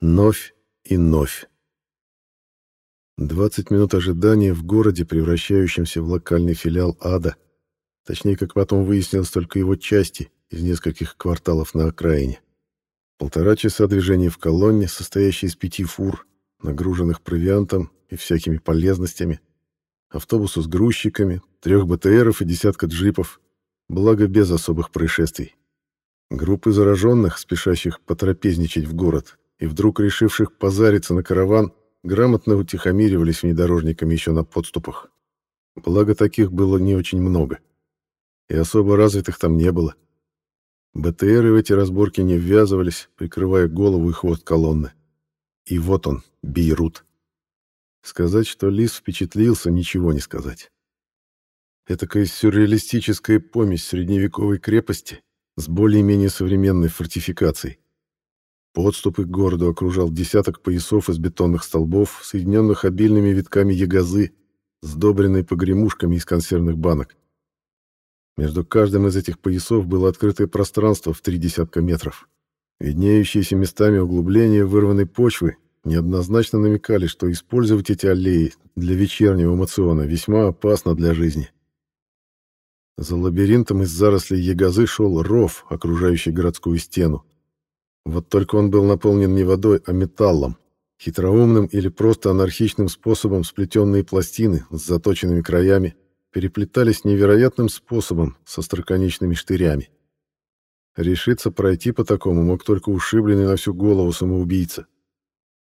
Новь и новь. 20 минут ожидания в городе, превращающемся в локальный филиал ада. Точнее, как потом выяснилось, только его части из нескольких кварталов на окраине. Полтора часа движения в колонне, состоящей из пяти фур, нагруженных провиантом и всякими полезностями, автобусу с грузчиками, трех БТРов и десятка джипов, благо без особых происшествий. Группы зараженных, спешащих потрапезничать в город, и вдруг решивших позариться на караван, грамотно утихомиривались внедорожниками еще на подступах. Благо таких было не очень много. И особо развитых там не было. БТРы в эти разборки не ввязывались, прикрывая голову и хвост колонны. И вот он, Бейрут. Сказать, что Лис впечатлился, ничего не сказать. Этакая сюрреалистическая помесь средневековой крепости с более-менее современной фортификацией. Подступы к городу окружал десяток поясов из бетонных столбов, соединенных обильными витками ягозы, сдобренной погремушками из консервных банок. Между каждым из этих поясов было открытое пространство в три десятка метров. Виднеющиеся местами углубления вырванной почвы неоднозначно намекали, что использовать эти аллеи для вечернего мациона весьма опасно для жизни. За лабиринтом из зарослей ягозы шел ров, окружающий городскую стену. Вот только он был наполнен не водой, а металлом. Хитроумным или просто анархичным способом сплетенные пластины с заточенными краями переплетались невероятным способом со остроконечными штырями. Решиться пройти по такому мог только ушибленный на всю голову самоубийца.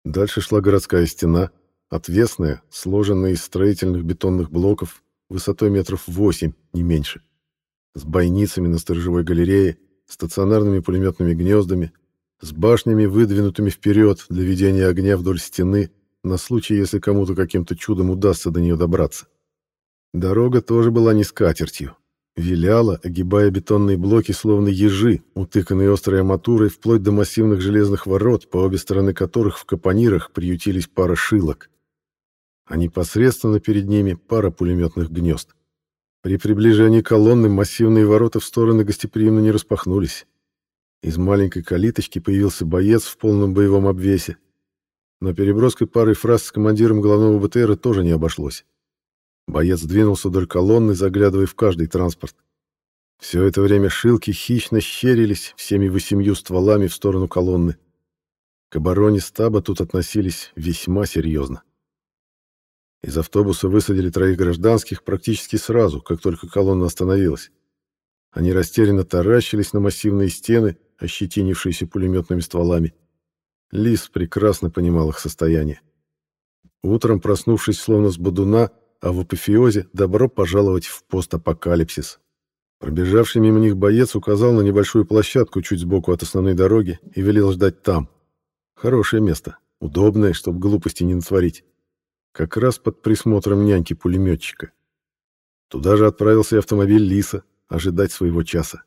Дальше шла городская стена, отвесная, сложенная из строительных бетонных блоков, высотой метров восемь, не меньше, с бойницами на сторожевой галерее, стационарными пулеметными гнездами, с башнями, выдвинутыми вперед для ведения огня вдоль стены, на случай, если кому-то каким-то чудом удастся до нее добраться. Дорога тоже была не скатертью. Виляла, огибая бетонные блоки, словно ежи, утыканные острой арматурой, вплоть до массивных железных ворот, по обе стороны которых в капонирах приютились пара шилок. А непосредственно перед ними пара пулеметных гнезд. При приближении колонны массивные ворота в стороны гостеприимно не распахнулись. Из маленькой калиточки появился боец в полном боевом обвесе. Но переброской пары фраз с командиром головного БТРа тоже не обошлось. Боец двинулся вдоль колонны, заглядывая в каждый транспорт. Все это время шилки хищно щерились всеми восемью стволами в сторону колонны. К обороне стаба тут относились весьма серьезно. Из автобуса высадили троих гражданских практически сразу, как только колонна остановилась. Они растерянно таращились на массивные стены, ощетинившиеся пулеметными стволами. Лис прекрасно понимал их состояние. Утром, проснувшись словно с бодуна, а в апофеозе добро пожаловать в постапокалипсис. Пробежавший мимо них боец указал на небольшую площадку чуть сбоку от основной дороги и велел ждать там. Хорошее место, удобное, чтобы глупости не натворить. Как раз под присмотром няньки-пулеметчика. Туда же отправился автомобиль Лиса ожидать своего часа.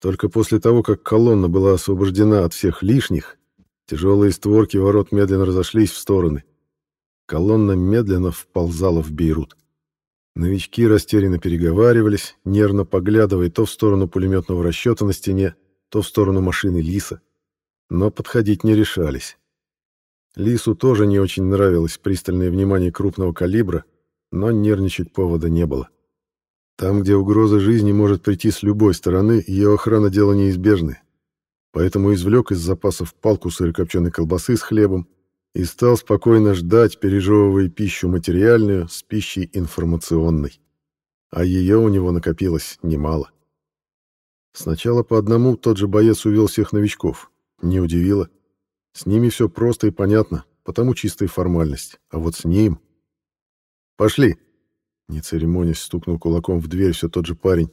Только после того, как колонна была освобождена от всех лишних, тяжелые створки ворот медленно разошлись в стороны. Колонна медленно вползала в Бейрут. Новички растерянно переговаривались, нервно поглядывая то в сторону пулеметного расчета на стене, то в сторону машины Лиса. Но подходить не решались. Лису тоже не очень нравилось пристальное внимание крупного калибра, но нервничать повода не было. Там, где угроза жизни может прийти с любой стороны, ее охрана дело неизбежное. Поэтому извлек из запасов палку сырокопченой колбасы с хлебом и стал спокойно ждать, пережевывая пищу материальную с пищей информационной. А ее у него накопилось немало. Сначала по одному тот же боец увел всех новичков. Не удивило. С ними все просто и понятно, потому чистая формальность. А вот с ним... «Пошли!» Не церемонясь, стукнул кулаком в дверь все тот же парень.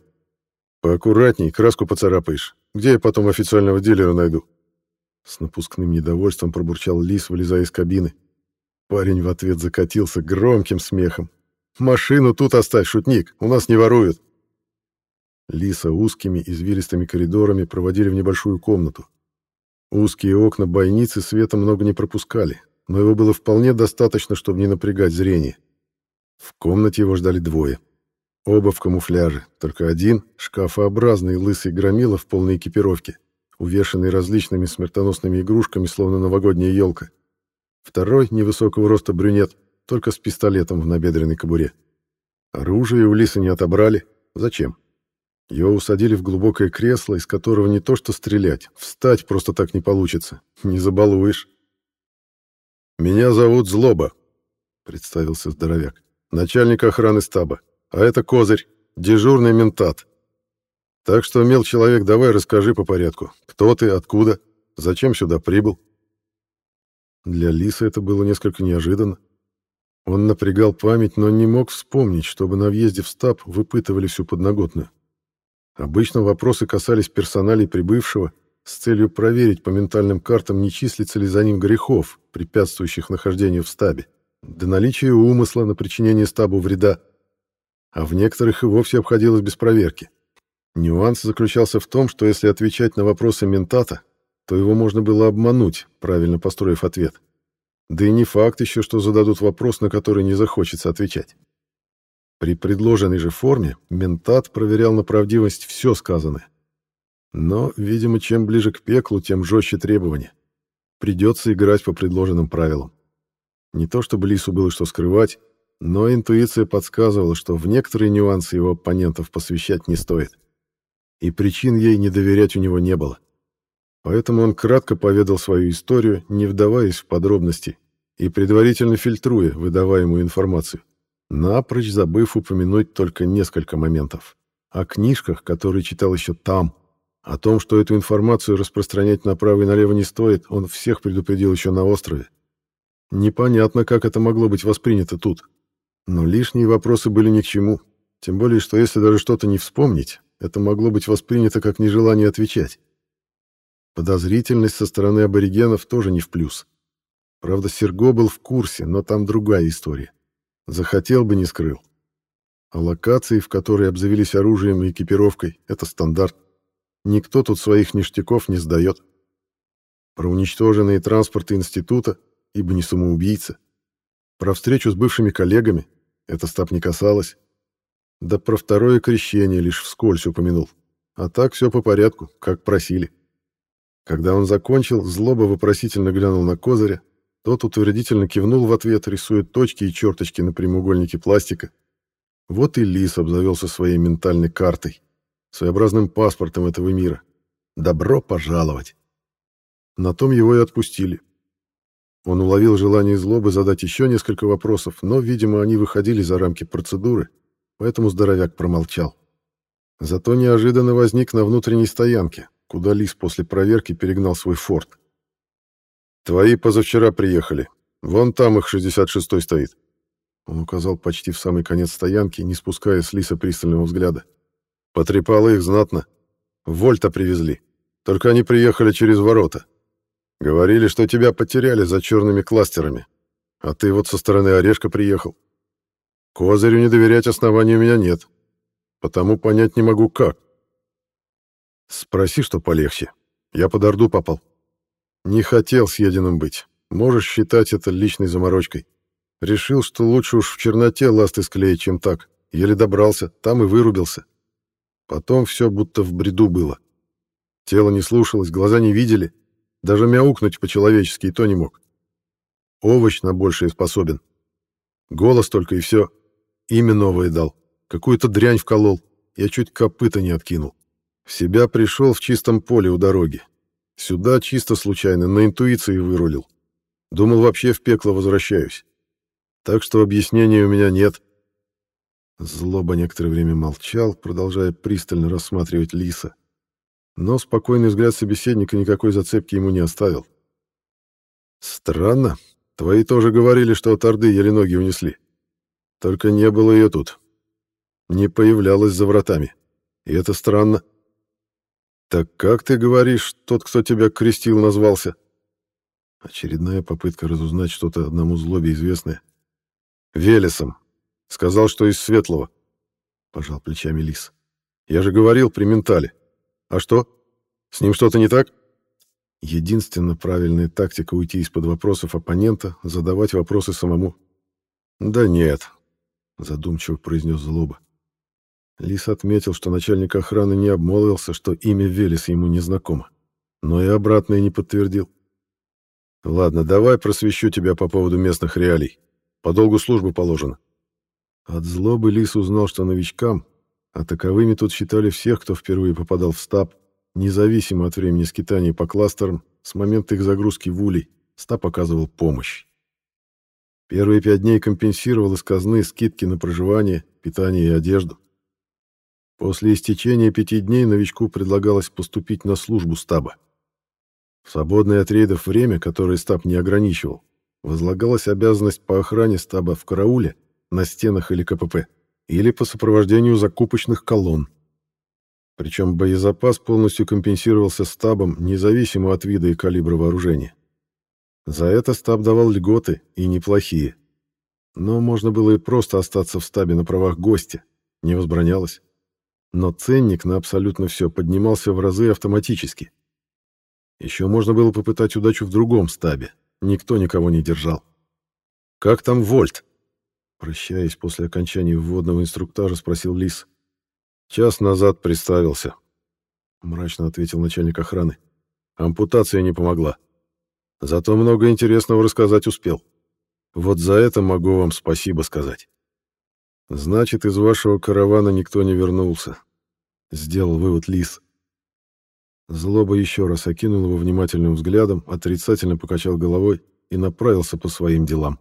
«Поаккуратней, краску поцарапаешь. Где я потом официального дилера найду?» С напускным недовольством пробурчал Лис, вылезая из кабины. Парень в ответ закатился громким смехом. «Машину тут оставь, шутник, у нас не воруют!» Лиса узкими извилистыми коридорами проводили в небольшую комнату. Узкие окна бойницы света много не пропускали, но его было вполне достаточно, чтобы не напрягать зрение. В комнате его ждали двое. Оба в камуфляже, только один, шкафообразный лысый громила в полной экипировке, увешанный различными смертоносными игрушками, словно новогодняя елка. Второй, невысокого роста брюнет, только с пистолетом в набедренной кобуре. Оружие у Лисы не отобрали. Зачем? Ее усадили в глубокое кресло, из которого не то что стрелять, встать просто так не получится. Не забалуешь. «Меня зовут Злоба», — представился здоровяк. «Начальник охраны стаба. А это Козырь, дежурный ментат. Так что, мел человек, давай расскажи по порядку. Кто ты, откуда, зачем сюда прибыл?» Для Лисы это было несколько неожиданно. Он напрягал память, но не мог вспомнить, чтобы на въезде в стаб выпытывали всю подноготную. Обычно вопросы касались персоналей прибывшего с целью проверить по ментальным картам, не числится ли за ним грехов, препятствующих нахождению в стабе, до наличия умысла на причинение стабу вреда. А в некоторых и вовсе обходилось без проверки. Нюанс заключался в том, что если отвечать на вопросы ментата, то его можно было обмануть, правильно построив ответ. Да и не факт еще, что зададут вопрос, на который не захочется отвечать. При предложенной же форме ментат проверял на правдивость все сказанное. Но, видимо, чем ближе к пеклу, тем жестче требования. Придется играть по предложенным правилам. Не то чтобы Лису было что скрывать, но интуиция подсказывала, что в некоторые нюансы его оппонентов посвящать не стоит. И причин ей не доверять у него не было. Поэтому он кратко поведал свою историю, не вдаваясь в подробности и предварительно фильтруя выдаваемую информацию напрочь забыв упомянуть только несколько моментов. О книжках, которые читал еще там. О том, что эту информацию распространять направо и налево не стоит, он всех предупредил еще на острове. Непонятно, как это могло быть воспринято тут. Но лишние вопросы были ни к чему. Тем более, что если даже что-то не вспомнить, это могло быть воспринято как нежелание отвечать. Подозрительность со стороны аборигенов тоже не в плюс. Правда, Серго был в курсе, но там другая история. Захотел бы, не скрыл. А локации, в которые обзавелись оружием и экипировкой, это стандарт. Никто тут своих ништяков не сдает. Про уничтоженные транспорты института, ибо не самоубийца. Про встречу с бывшими коллегами, это стаб не касалось. Да про второе крещение лишь вскользь упомянул. А так все по порядку, как просили. Когда он закончил, злоба вопросительно глянул на Козыря, тот утвердительно кивнул в ответ, рисуя точки и черточки на прямоугольнике пластика. Вот и Лис обзавелся своей ментальной картой, своеобразным паспортом этого мира. Добро пожаловать! На том его и отпустили. Он уловил желание злобы задать еще несколько вопросов, но, видимо, они выходили за рамки процедуры, поэтому здоровяк промолчал. Зато неожиданно возник на внутренней стоянке, куда Лис после проверки перегнал свой форт. «Твои позавчера приехали. Вон там их 66-й стоит». Он указал почти в самый конец стоянки, не спуская с Лиса пристального взгляда. «Потрепало их знатно. Вольта привезли. Только они приехали через ворота. Говорили, что тебя потеряли за черными кластерами. А ты вот со стороны Орешка приехал. Козырю не доверять оснований у меня нет. Потому понять не могу, как. Спроси, что полегче. Я под Орду попал. Не хотел съеденным быть. Можешь считать это личной заморочкой. Решил, что лучше уж в черноте ласты склеить, чем так. Еле добрался, там и вырубился. Потом все будто в бреду было. Тело не слушалось, глаза не видели. Даже мяукнуть по-человечески и то не мог. Овощ на большее способен. Голос только и все. Имя новое дал. Какую-то дрянь вколол. Я чуть копыта не откинул. В себя пришел в чистом поле у дороги. Сюда чисто случайно, на интуиции вырулил. Думал, вообще в пекло возвращаюсь. Так что объяснений у меня нет. Злоба некоторое время молчал, продолжая пристально рассматривать Лиса. Но спокойный взгляд собеседника никакой зацепки ему не оставил. «Странно. Твои тоже говорили, что от Орды еле ноги унесли. Только не было ее тут. Не появлялась за вратами. И это странно». «Так как ты говоришь, тот, кто тебя крестил, назвался?» Очередная попытка разузнать что-то одному злобе известное. «Велесом. Сказал, что из Светлого», — пожал плечами Лис. «Я же говорил при ментале. А что? С ним что-то не так?» Единственно правильная тактика уйти из-под вопросов оппонента — задавать вопросы самому. «Да нет», — задумчиво произнес Злоба. Лис отметил, что начальник охраны не обмолвился, что имя Велес ему не знакомо. но и обратное не подтвердил. Ладно, давай просвещу тебя по поводу местных реалий. По долгу службы положено. От злобы Лис узнал, что новичкам, а таковыми тут считали всех, кто впервые попадал в стаб, независимо от времени скитания по кластерам, с момента их загрузки в улей, стаб оказывал помощь. Первые пять дней компенсировал из казны скидки на проживание, питание и одежду. После истечения пяти дней новичку предлагалось поступить на службу стаба. В свободное от рейдов время, которое стаб не ограничивал, возлагалась обязанность по охране стаба в карауле, на стенах или КПП, или по сопровождению закупочных колонн. Причем боезапас полностью компенсировался стабом, независимо от вида и калибра вооружения. За это стаб давал льготы, и неплохие. Но можно было и просто остаться в стабе на правах гостя, не возбранялось. Но ценник на абсолютно все поднимался в разы автоматически. Еще можно было попытать удачу в другом стабе. Никто никого не держал. «Как там Вольт?» Прощаясь после окончания вводного инструктажа, спросил Лис. «Час назад представился», — мрачно ответил начальник охраны. «Ампутация не помогла. Зато много интересного рассказать успел. Вот за это могу вам спасибо сказать». «Значит, из вашего каравана никто не вернулся», — сделал вывод Лис. Злоба еще раз окинул его внимательным взглядом, отрицательно покачал головой и направился по своим делам.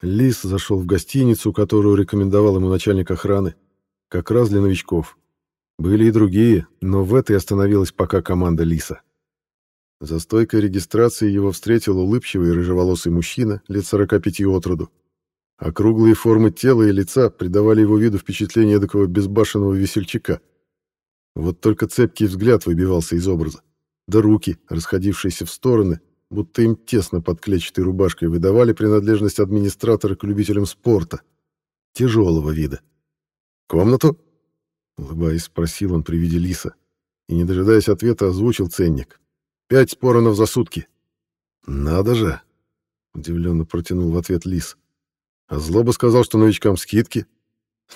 Лис зашел в гостиницу, которую рекомендовал ему начальник охраны, как раз для новичков. Были и другие, но в этой остановилась пока команда Лиса. За стойкой регистрации его встретил улыбчивый рыжеволосый мужчина лет 45 от роду. Округлые формы тела и лица придавали его виду впечатление такого безбашенного весельчака. Вот только цепкий взгляд выбивался из образа. Да руки, расходившиеся в стороны, будто им тесно под клетчатой рубашкой выдавали принадлежность администратора к любителям спорта. Тяжелого вида. «Комнату?» — улыбаясь, спросил он при виде лиса. И, не дожидаясь ответа, озвучил ценник. «Пять споронов за сутки». «Надо же!» — удивленно протянул в ответ лис. «А Злоба сказал, что новичкам скидки».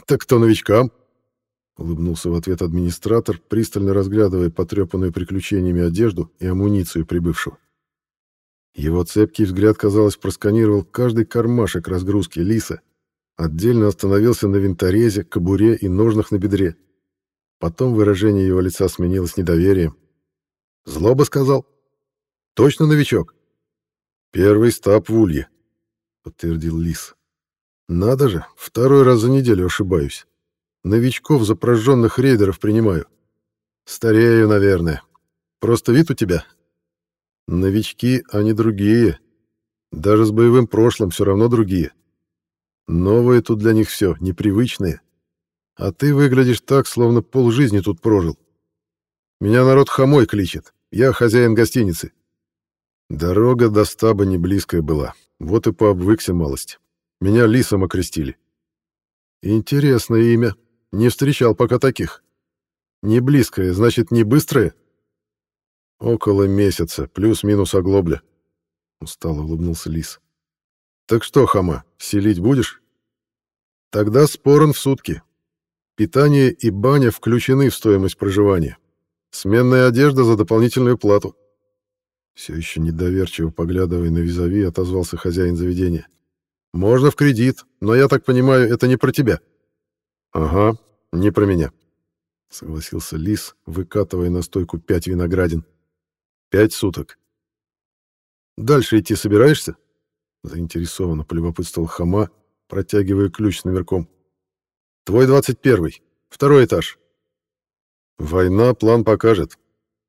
«Так кто новичкам?» — улыбнулся в ответ администратор, пристально разглядывая потрепанную приключениями одежду и амуницию прибывшего. Его цепкий взгляд, казалось, просканировал каждый кармашек разгрузки лиса, отдельно остановился на винторезе, кобуре и ножнах на бедре. Потом выражение его лица сменилось недоверием. «Злоба сказал?» «Точно новичок?» «Первый стаб в улье», — подтвердил лис. «Надо же, второй раз за неделю ошибаюсь. Новичков за прожженных рейдеров принимаю. Старею, наверное. Просто вид у тебя Новички, они другие. Даже с боевым прошлым все равно другие. Новые тут для них все, непривычные. А ты выглядишь так, словно полжизни тут прожил. Меня народ хамой кличет. Я хозяин гостиницы. Дорога до стаба не близкая была. Вот и пообвыкся малость. Меня лисом окрестили. Интересное имя. Не встречал пока таких. Не близкое, значит, не быстрое? Около месяца, плюс-минус оглобля. Устало улыбнулся Лис. Так что, Хама, селить будешь? Тогда спорон в сутки. Питание и баня включены в стоимость проживания. Сменная одежда за дополнительную плату. Все еще недоверчиво поглядывая на визави, отозвался хозяин заведения. Можно в кредит, но я так понимаю, это не про тебя. Ага, не про меня. Согласился Лис, выкатывая на стойку пять виноградин. Пять суток. Дальше идти собираешься? Заинтересованно полюбопытствовал Хама, протягивая ключ с номерком. Твой двадцать первый. Второй этаж. Война план покажет,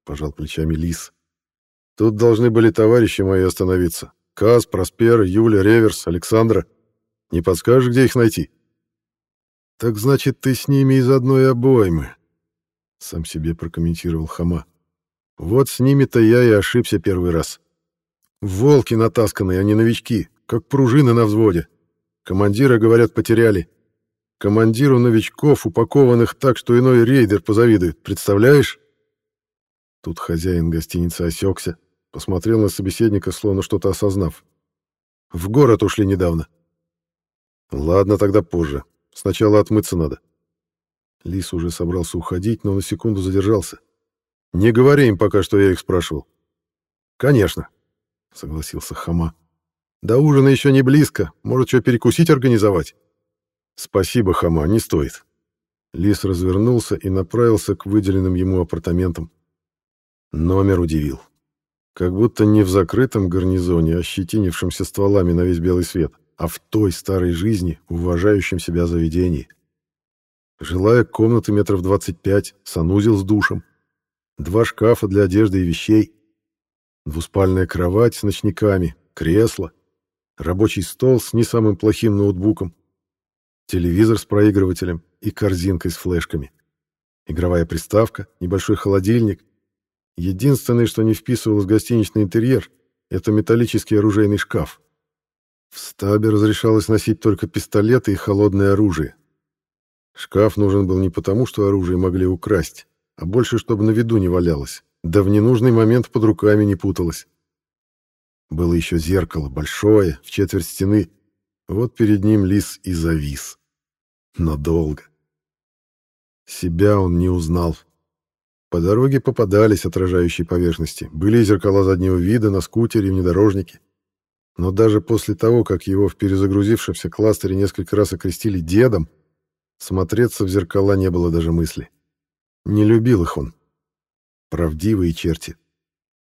пожал плечами Лис. Тут должны были товарищи мои остановиться. Каз, Проспер, Юля, Реверс, Александра. Не подскажешь, где их найти? Так значит, ты с ними из одной обоймы, сам себе прокомментировал Хама. Вот с ними-то я и ошибся первый раз. Волки натасканные, а не новички, как пружины на взводе. Командира, говорят, потеряли. Командиру новичков, упакованных так, что иной рейдер позавидует. Представляешь? Тут хозяин гостиницы осекся, посмотрел на собеседника, словно что-то осознав. В город ушли недавно. Ладно, тогда позже. Сначала отмыться надо. Лис уже собрался уходить, но на секунду задержался. Не говори им пока, что я их спрашивал. Конечно, согласился Хама. До ужина еще не близко. Может, что перекусить организовать? Спасибо, Хама, не стоит. Лис развернулся и направился к выделенным ему апартаментам. Номер удивил. Как будто не в закрытом гарнизоне, ощетинившемся стволами на весь белый свет, а в той старой жизни, уважающем себя заведении. Жилая комната метров 25, санузел с душем, два шкафа для одежды и вещей, двуспальная кровать с ночниками, кресло, рабочий стол с не самым плохим ноутбуком, телевизор с проигрывателем и корзинкой с флешками, игровая приставка, небольшой холодильник. Единственное, что не вписывалось в гостиничный интерьер, это металлический оружейный шкаф. В стабе разрешалось носить только пистолеты и холодное оружие. Шкаф нужен был не потому, что оружие могли украсть, а больше, чтобы на виду не валялось, да в ненужный момент под руками не путалось. Было еще зеркало, большое, в четверть стены. Вот перед ним лис и завис. Но долго. Себя он не узнал. По дороге попадались отражающие поверхности. Были зеркала заднего вида на скутере и внедорожнике. Но даже после того, как его в перезагрузившемся кластере несколько раз окрестили дедом, смотреться в зеркала не было даже мысли. Не любил их он. Правдивые черти.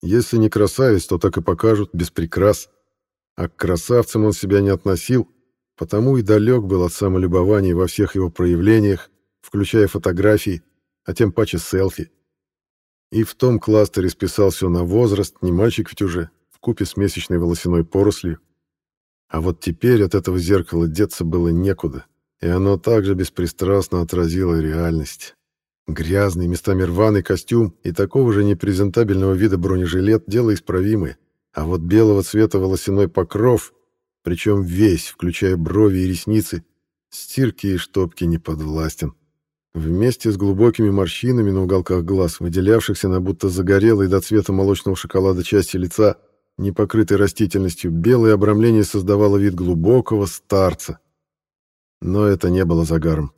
Если не красавец, то так и покажут, без прикрас. А к красавцам он себя не относил, потому и далек был от самолюбования во всех его проявлениях, включая фотографии, а тем паче селфи. И в том кластере списал все на возраст, не мальчик ведь уже, в купе с месячной волосяной порослью. А вот теперь от этого зеркала деться было некуда, и оно также беспристрастно отразило реальность. Грязный, местами рваный костюм и такого же непрезентабельного вида бронежилет — дело исправимое. А вот белого цвета волосяной покров, причем весь, включая брови и ресницы, стирки и штопки не подвластен. Вместе с глубокими морщинами на уголках глаз, выделявшихся на будто загорелой до цвета молочного шоколада части лица, не покрытой растительностью, белое обрамление создавало вид глубокого старца. Но это не было загаром.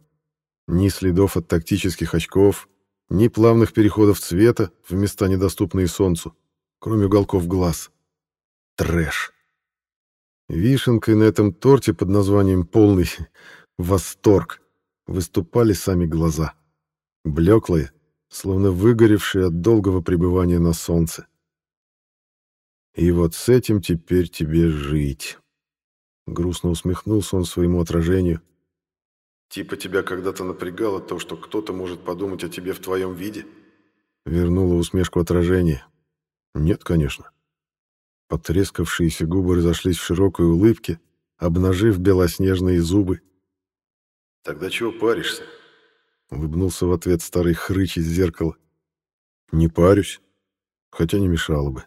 Ни следов от тактических очков, ни плавных переходов цвета в места, недоступные солнцу, кроме уголков глаз. Трэш. Вишенкой на этом торте под названием «Полный восторг» выступали сами глаза. Блеклые, словно выгоревшие от долгого пребывания на солнце. И вот с этим теперь тебе жить. Грустно усмехнулся он своему отражению — Типа тебя когда-то напрягало то, что кто-то может подумать о тебе в твоем виде? Вернула усмешку отражение. Нет, конечно. Потрескавшиеся губы разошлись в широкой улыбке, обнажив белоснежные зубы. «Тогда чего паришься?» Улыбнулся в ответ старый хрыч из зеркала. «Не парюсь, хотя не мешало бы.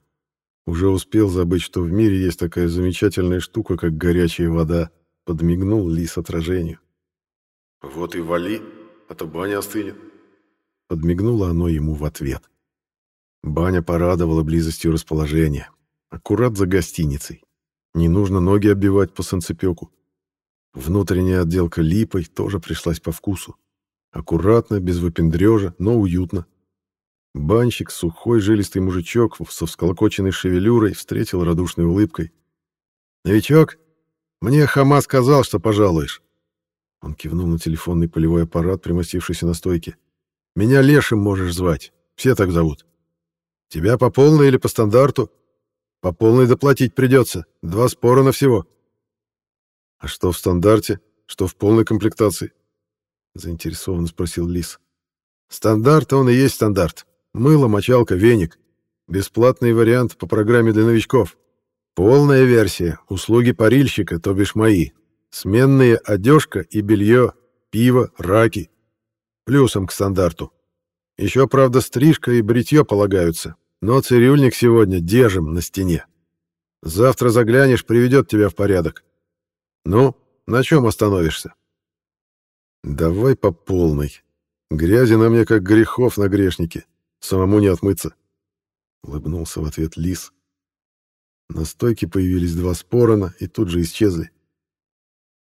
Уже успел забыть, что в мире есть такая замечательная штука, как горячая вода», подмигнул лис отражению. «Вот и вали, а то баня остынет». Подмигнуло оно ему в ответ. Баня порадовала близостью расположения. Аккурат за гостиницей. Не нужно ноги оббивать по санцепёку. Внутренняя отделка липой тоже пришлась по вкусу. Аккуратно, без выпендрежа, но уютно. Банщик, сухой жилистый мужичок со всколокоченной шевелюрой встретил радушной улыбкой. «Новичок, мне Хама сказал, что пожалуешь. Он кивнул на телефонный полевой аппарат, примостившийся на стойке. «Меня Лешим можешь звать. Все так зовут. Тебя по полной или по стандарту? По полной доплатить придется. Два спорана всего». «А что в стандарте? Что в полной комплектации?» Заинтересованно спросил Лис. «Стандарт, он и есть стандарт. Мыло, мочалка, веник. Бесплатный вариант по программе для новичков. Полная версия. Услуги парильщика, то бишь мои. Сменные одежка и белье, пиво, раки. Плюсом к стандарту. Еще, правда, стрижка и бритье полагаются, но цирюльник сегодня держим на стене. Завтра заглянешь, приведет тебя в порядок. Ну, на чем остановишься? Давай по полной. Грязи на мне, как грехов на грешнике. Самому не отмыться. Улыбнулся в ответ лис. На стойке появились два спорона и тут же исчезли.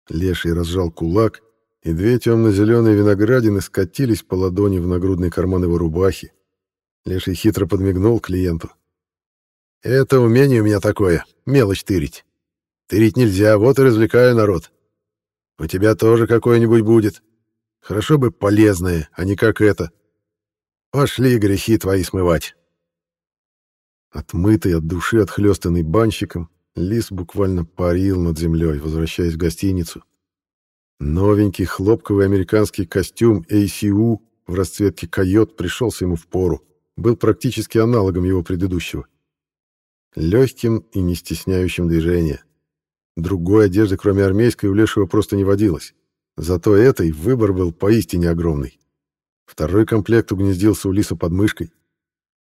Леший разжал кулак, и две темно-зеленые виноградины скатились по ладони в нагрудный карман его рубахи. Леший хитро подмигнул клиенту. «Это умение у меня такое, мелочь тырить. Тырить нельзя, вот и развлекаю народ. У тебя тоже какое-нибудь будет. Хорошо бы полезное, а не как это. Пошли грехи твои смывать». Отмытый от души, отхлёстанный банщиком, лис буквально парил над землей, возвращаясь в гостиницу. Новенький хлопковый американский костюм ACU в расцветке койот пришелся ему в пору, был практически аналогом его предыдущего. Легким и не стесняющим движения. Другой одежды, кроме армейской, у Лешего просто не водилось. Зато этой выбор был поистине огромный. Второй комплект угнездился у Лиса под мышкой.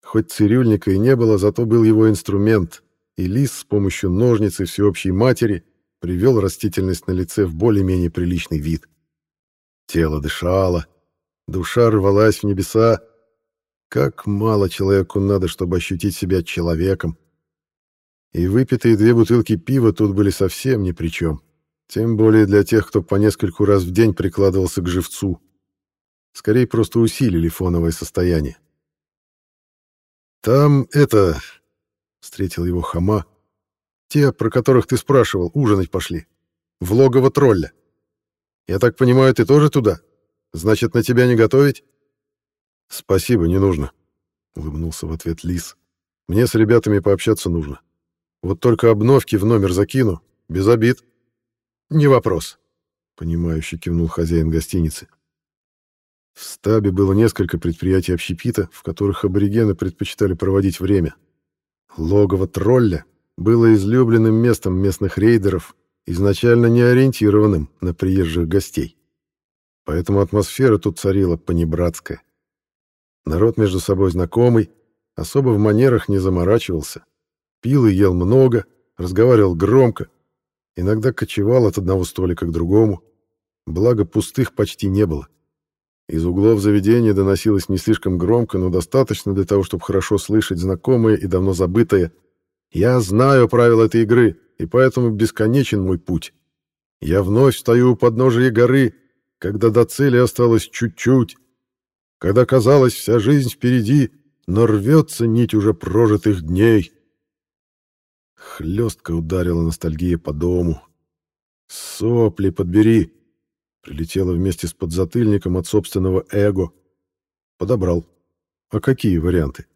Хоть цирюльника и не было, зато был его инструмент, и Лис с помощью ножницы всеобщей матери привел растительность на лице в более-менее приличный вид. Тело дышало, душа рвалась в небеса. Как мало человеку надо, чтобы ощутить себя человеком. И выпитые две бутылки пива тут были совсем ни при чем. Тем более для тех, кто по нескольку раз в день прикладывался к живцу. Скорее, просто усилили фоновое состояние. «Там это...» — встретил его Хама. «Те, про которых ты спрашивал, ужинать пошли. В логово тролля. Я так понимаю, ты тоже туда? Значит, на тебя не готовить?» «Спасибо, не нужно», — улыбнулся в ответ Лис. «Мне с ребятами пообщаться нужно. Вот только обновки в номер закину, без обид». «Не вопрос», — понимающе кивнул хозяин гостиницы. В стабе было несколько предприятий общепита, в которых аборигены предпочитали проводить время. Логово тролля было излюбленным местом местных рейдеров, изначально не ориентированным на приезжих гостей. Поэтому атмосфера тут царила понебратская. Народ между собой знакомый, особо в манерах не заморачивался. Пил и ел много, разговаривал громко, Иногда кочевал от одного столика к другому, благо пустых почти не было. Из углов заведения доносилось не слишком громко, но достаточно для того, чтобы хорошо слышать знакомое и давно забытое «Я знаю правила этой игры, и поэтому бесконечен мой путь. Я вновь стою у подножия горы, когда до цели осталось чуть-чуть, когда казалось вся жизнь впереди, но рвется нить уже прожитых дней». Хлестко ударила ностальгия по дому. «Сопли подбери!» Прилетела вместе с подзатыльником от собственного эго. Подобрал. А какие варианты?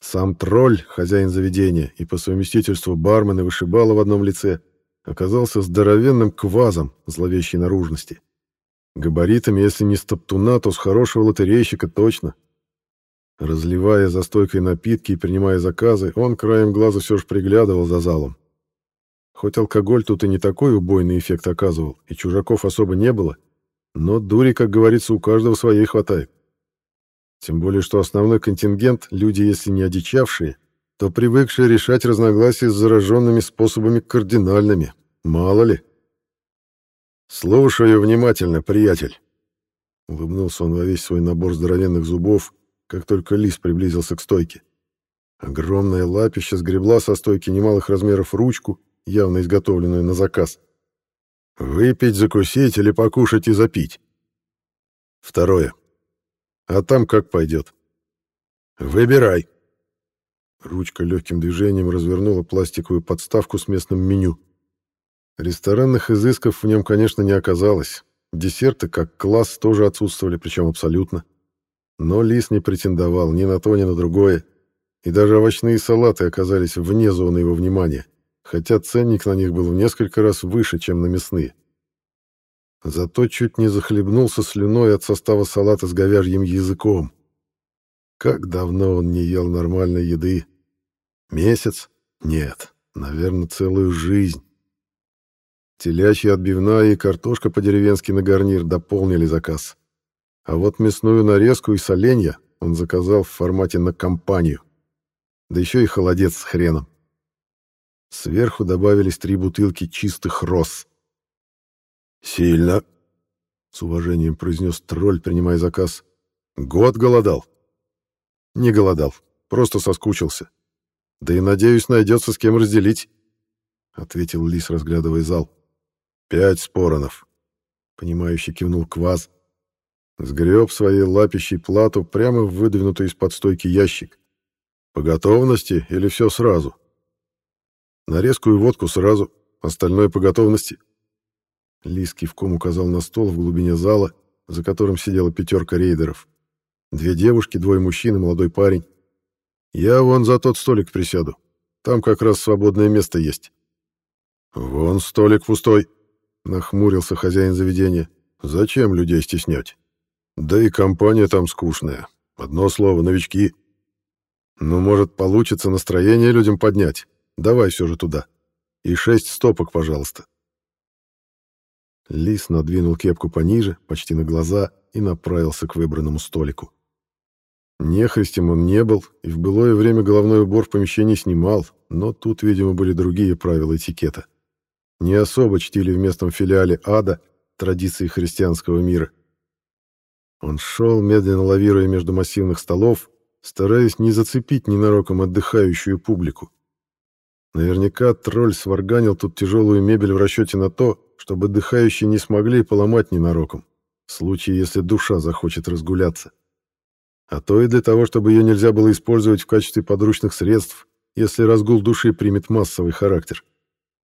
Сам тролль, хозяин заведения и по совместительству бармен и вышибала в одном лице, оказался здоровенным квазом зловещей наружности. Габаритами, если не с то с хорошего лотерейщика точно. Разливая за стойкой напитки и принимая заказы, он краем глаза все же приглядывал за залом. Хоть алкоголь тут и не такой убойный эффект оказывал, и чужаков особо не было, но дури, как говорится, у каждого своей хватает. Тем более, что основной контингент — люди, если не одичавшие, то привыкшие решать разногласия с зараженными способами кардинальными. Мало ли. «Слушаю внимательно, приятель», — улыбнулся он во весь свой набор здоровенных зубов, как только лис приблизился к стойке. Огромная лапища сгребла со стойки немалых размеров ручку, явно изготовленную на заказ. «Выпить, закусить или покушать и запить?» «Второе. А там как пойдет?» «Выбирай». Ручка легким движением развернула пластиковую подставку с местным меню. Ресторанных изысков в нем, конечно, не оказалось. Десерты, как класс, тоже отсутствовали, причем абсолютно. Но Лис не претендовал ни на то, ни на другое, и даже овощные салаты оказались вне зоны его внимания, хотя ценник на них был в несколько раз выше, чем на мясные. Зато чуть не захлебнулся слюной от состава салата с говяжьим языком. Как давно он не ел нормальной еды? Месяц? Нет, наверное, целую жизнь. Телячья отбивная и картошка по-деревенски на гарнир дополнили заказ. А вот мясную нарезку и соленья он заказал в формате на компанию. Да еще и холодец с хреном. Сверху добавились три бутылки чистых роз. «Сильно», — с уважением произнес тролль, принимая заказ. «Год голодал?» «Не голодал, просто соскучился. Да и, надеюсь, найдется с кем разделить», — ответил лис, разглядывая зал. «Пять споронов», — понимающе кивнул Кваз. Сгреб своей лапищей плату прямо в выдвинутый из-под стойки ящик. По готовности или все сразу? Нарезку и водку сразу, остальное по готовности. Лис кивком указал на стол в глубине зала, за которым сидела пятерка рейдеров. Две девушки, двое мужчин и молодой парень. Я вон за тот столик присяду. Там как раз свободное место есть. Вон столик пустой, нахмурился хозяин заведения. Зачем людей стеснять? Да и компания там скучная. Одно слово, новички. Ну, может, получится настроение людям поднять. Давай все же туда. И шесть стопок, пожалуйста. Лис надвинул кепку пониже, почти на глаза, и направился к выбранному столику. Нехристем он не был и в былое время головной убор в помещении снимал, но тут, видимо, были другие правила этикета. Не особо чтили в местном филиале ада традиции христианского мира. Он шел, медленно лавируя между массивных столов, стараясь не зацепить ненароком отдыхающую публику. Наверняка тролль сварганил тут тяжелую мебель в расчете на то, чтобы отдыхающие не смогли поломать ненароком, в случае, если душа захочет разгуляться а то и для того, чтобы ее нельзя было использовать в качестве подручных средств, если разгул души примет массовый характер.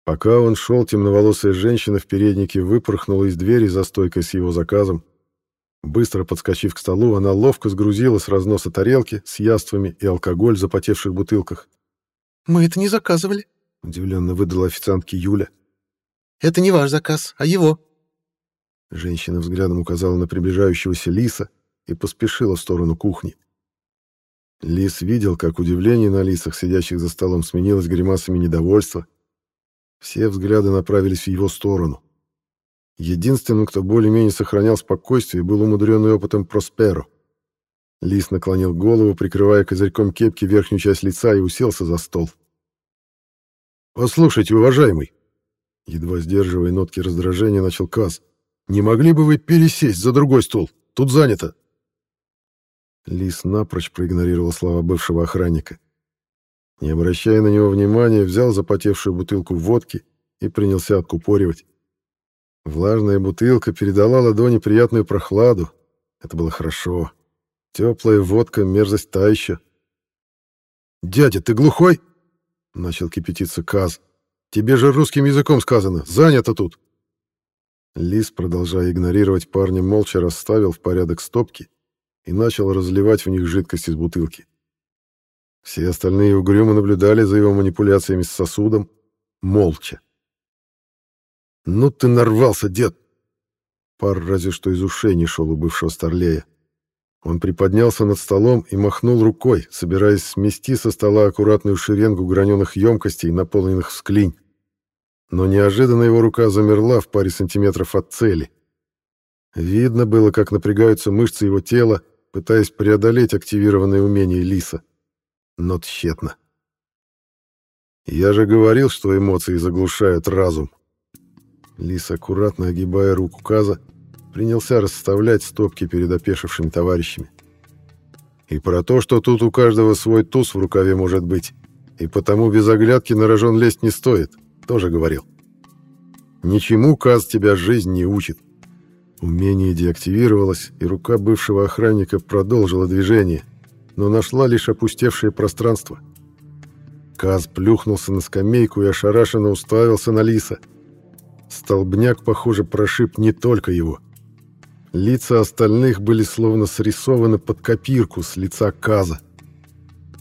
Пока он шел, темноволосая женщина в переднике выпорхнула из двери за стойкой с его заказом. Быстро подскочив к столу, она ловко сгрузила с разноса тарелки с яствами и алкоголь в запотевших бутылках. «Мы это не заказывали», — удивленно выдала официантке Юля. «Это не ваш заказ, а его». Женщина взглядом указала на приближающегося лиса, и поспешила в сторону кухни. Лис видел, как удивление на лицах, сидящих за столом, сменилось гримасами недовольства. Все взгляды направились в его сторону. Единственным, кто более-менее сохранял спокойствие, был умудренный опытом Просперо. Лис наклонил голову, прикрывая козырьком кепки верхнюю часть лица, и уселся за стол. «Послушайте, уважаемый!» Едва сдерживая нотки раздражения, начал Каз. «Не могли бы вы пересесть за другой стол? Тут занято!» Лис напрочь проигнорировал слова бывшего охранника. Не обращая на него внимания, взял запотевшую бутылку водки и принялся откупоривать. Влажная бутылка передала ладони приятную прохладу. Это было хорошо. Теплая водка, мерзость та еще. «Дядя, ты глухой?» — начал кипятиться Каз. «Тебе же русским языком сказано. Занято тут». Лис, продолжая игнорировать парня, молча расставил в порядок стопки и начал разливать в них жидкость из бутылки. Все остальные угрюмо наблюдали за его манипуляциями с сосудом, молча. «Ну ты нарвался, дед!» Пар разве что из ушей не шел у бывшего старлея. Он приподнялся над столом и махнул рукой, собираясь смести со стола аккуратную шеренгу граненых емкостей, наполненных в склинь. Но неожиданно его рука замерла в паре сантиметров от цели. Видно было, как напрягаются мышцы его тела, пытаясь преодолеть активированные умения Лиса. Но тщетно. «Я же говорил, что эмоции заглушают разум». Лис, аккуратно огибая руку Каза, принялся расставлять стопки перед опешившими товарищами. И про то, что тут у каждого свой туз в рукаве может быть, и потому без оглядки на рожон лезть не стоит, тоже говорил. Ничему Каз тебя жизнь не учит. Умение деактивировалось, и рука бывшего охранника продолжила движение, но нашла лишь опустевшее пространство. Каз плюхнулся на скамейку и ошарашенно уставился на Лиса. Столбняк, похоже, прошиб не только его. Лица остальных были словно срисованы под копирку с лица Каза.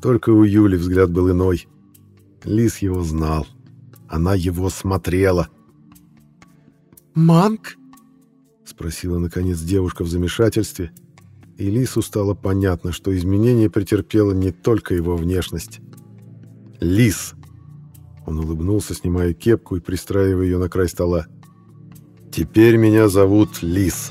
Только у Юли взгляд был иной. Лис его знал. Она его смотрела. «Манк?» — спросила, наконец, девушка в замешательстве, и Лису стало понятно, что изменение претерпела не только его внешность. «Лис!» Он улыбнулся, снимая кепку и пристраивая ее на край стола. «Теперь меня зовут Лис».